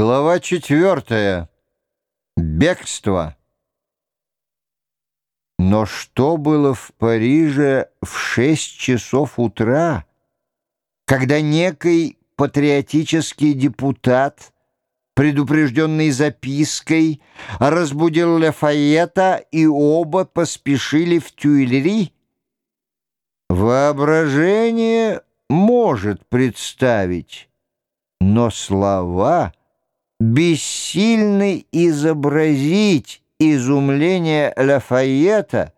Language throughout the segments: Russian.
Глава четвертая. Бегство. Но что было в Париже в шесть часов утра, когда некий патриотический депутат, предупрежденный запиской, разбудил Лафайета, и оба поспешили в Тюильри? Воображение может представить, но слова — бессильны изобразить изумление Лафайета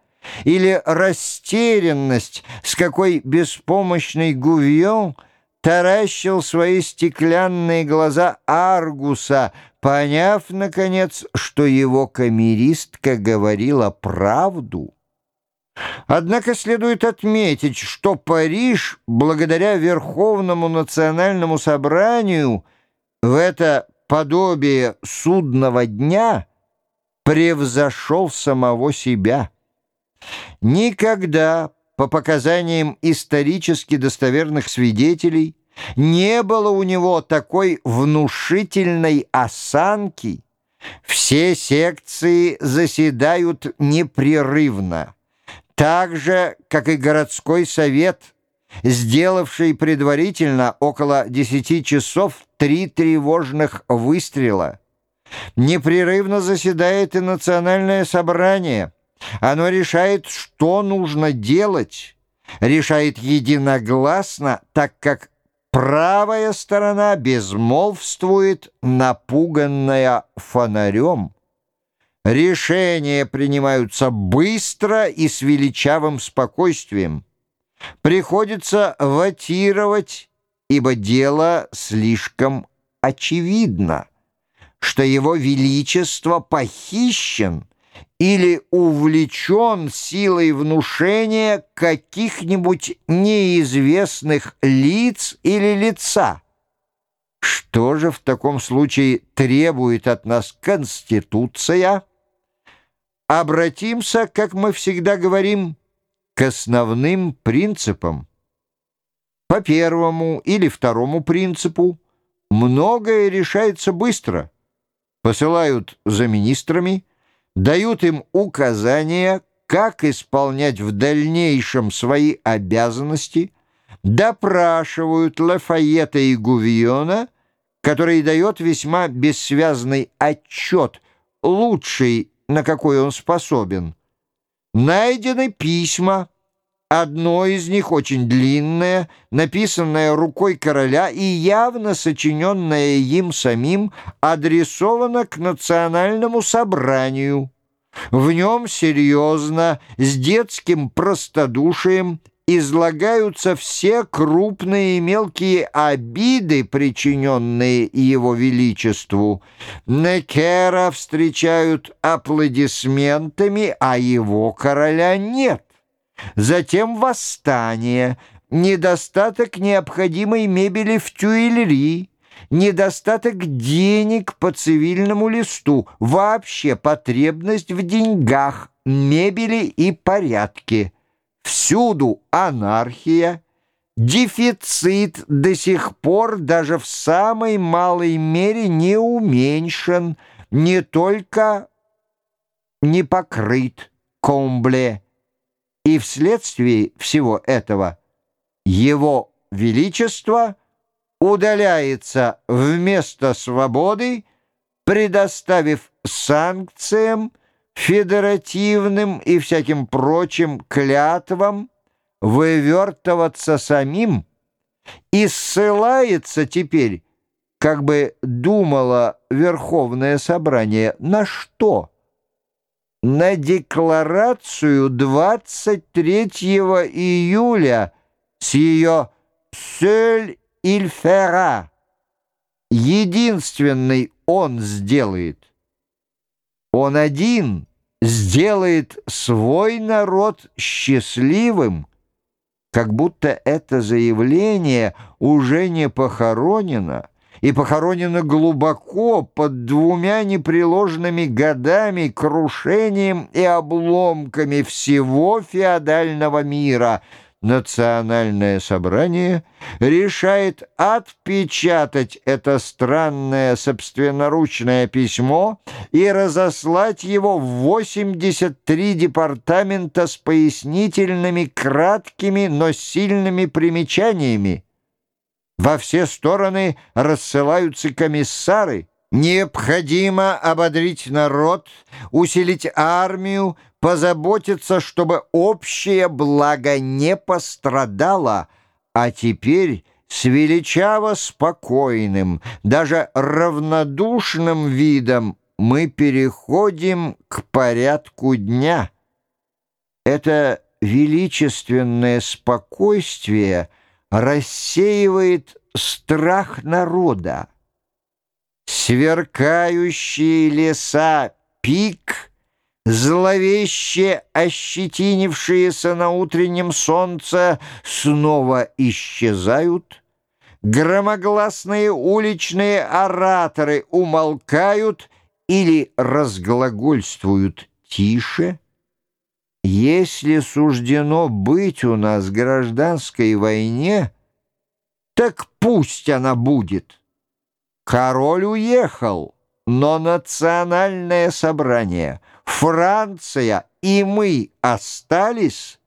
или растерянность, с какой беспомощный Гувьон таращил свои стеклянные глаза Аргуса, поняв, наконец, что его камеристка говорила правду. Однако следует отметить, что Париж, благодаря Верховному национальному собранию, в это подобие судного дня превзошел самого себя. Никогда, по показаниям исторически достоверных свидетелей, не было у него такой внушительной осанки. Все секции заседают непрерывно, так же, как и городской совет – сделавший предварительно около десяти часов три тревожных выстрела. Непрерывно заседает и национальное собрание. Оно решает, что нужно делать, решает единогласно, так как правая сторона безмолвствует, напуганная фонарем. Решения принимаются быстро и с величавым спокойствием. Приходится ватировать, ибо дело слишком очевидно, что его величество похищен или увлечен силой внушения каких-нибудь неизвестных лиц или лица. Что же в таком случае требует от нас Конституция? Обратимся, как мы всегда говорим, к основным принципам. По первому или второму принципу многое решается быстро. Посылают за министрами, дают им указания, как исполнять в дальнейшем свои обязанности, допрашивают Лафайета и Гувиона, который дает весьма бессвязный отчет, лучший, на какой он способен – Найдены письма. Одно из них очень длинное, написанное рукой короля и явно сочиненное им самим, адресовано к национальному собранию. В нем серьезно, с детским простодушием излагаются все крупные и мелкие обиды, причиненные его величеству. Некера встречают аплодисментами, а его короля нет. Затем восстание, недостаток необходимой мебели в Тюильри, недостаток денег по цивильному листу, вообще потребность в деньгах, мебели и порядке. Всюду анархия, дефицит до сих пор даже в самой малой мере не уменьшен, не только не покрыт комбле. И вследствие всего этого его величество удаляется вместо свободы, предоставив санкциям федеративным и всяким прочим клятвам вывертываться самим и ссылается теперь, как бы думало Верховное Собрание, на что? На декларацию 23 июля с ее «Сёль иль фера» единственный он сделает. Он один сделает свой народ счастливым, как будто это заявление уже не похоронено, и похоронено глубоко под двумя непреложными годами крушением и обломками всего феодального мира, национальное собрание решает отпечатать это странное собственноручное письмо и разослать его в 83 департамента с пояснительными, краткими, но сильными примечаниями. Во все стороны рассылаются комиссары. Необходимо ободрить народ, усилить армию, позаботиться, чтобы общее благо не пострадало, а теперь с величаво спокойным, даже равнодушным видом мы переходим к порядку дня. Это величественное спокойствие рассеивает страх народа. Сверкающие леса пик — зловеще ощетинившиеся на утреннем солнце, снова исчезают, громогласные уличные ораторы умолкают или разглагольствуют тише. Если суждено быть у нас гражданской войне, так пусть она будет. Король уехал, но национальное собрание — Франция и мы остались,